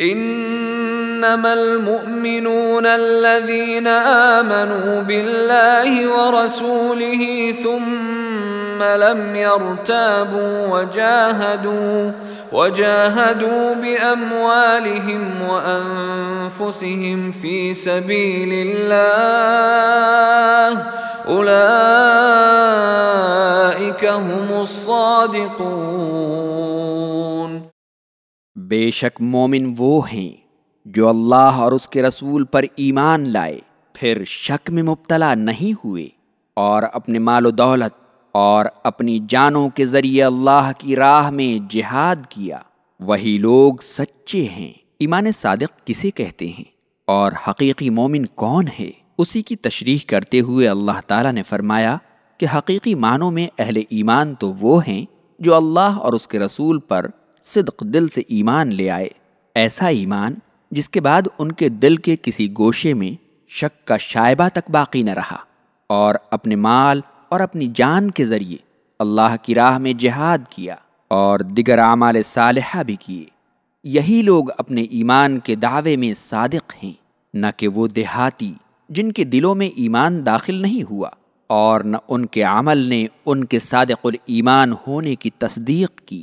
انما المؤمنون الذين آمنوا بالله ورسوله ثم لم يرتابوا وجاهدوا وجاهدوا بأموالهم وأنفسهم في سبيل الله أولئك هم الصادقون بے شک مومن وہ ہیں جو اللہ اور اس کے رسول پر ایمان لائے، پھر شک میں مبتلا نہیں ہوئے اور اپنے مال و دولت اور اپنی جانوں کے ذریعے اللہ کی راہ میں جہاد کیا۔ وہی لوگ سچے ہیں۔ ایمان صادق کسے کہتے ہیں؟ اور حقیقی مومن کون ہے؟ اسی کی تشریح کرتے ہوئے اللہ تعالیٰ نے فرمایا کہ حقیقی معنوں میں اہل ایمان تو وہ ہیں جو اللہ اور اس کے رسول پر صدق دل سے ایمان لے آئے۔ ایسا ایمان جس کے بعد ان کے دل کے کسی گوشے میں شک کا شائبہ تک باقی نہ رہا اور اپنے مال اور اپنی جان کے ذریعے اللہ کی راہ میں جہاد کیا اور دیگر اعمال صالحہ بھی کیے۔ یہی لوگ اپنے ایمان کے دعوے میں صادق ہیں، نہ کہ وہ دیہاتی جن کے دلوں میں ایمان داخل نہیں ہوا اور نہ ان کے عمل نے ان کے صادق الایمان ہونے کی تصدیق کی۔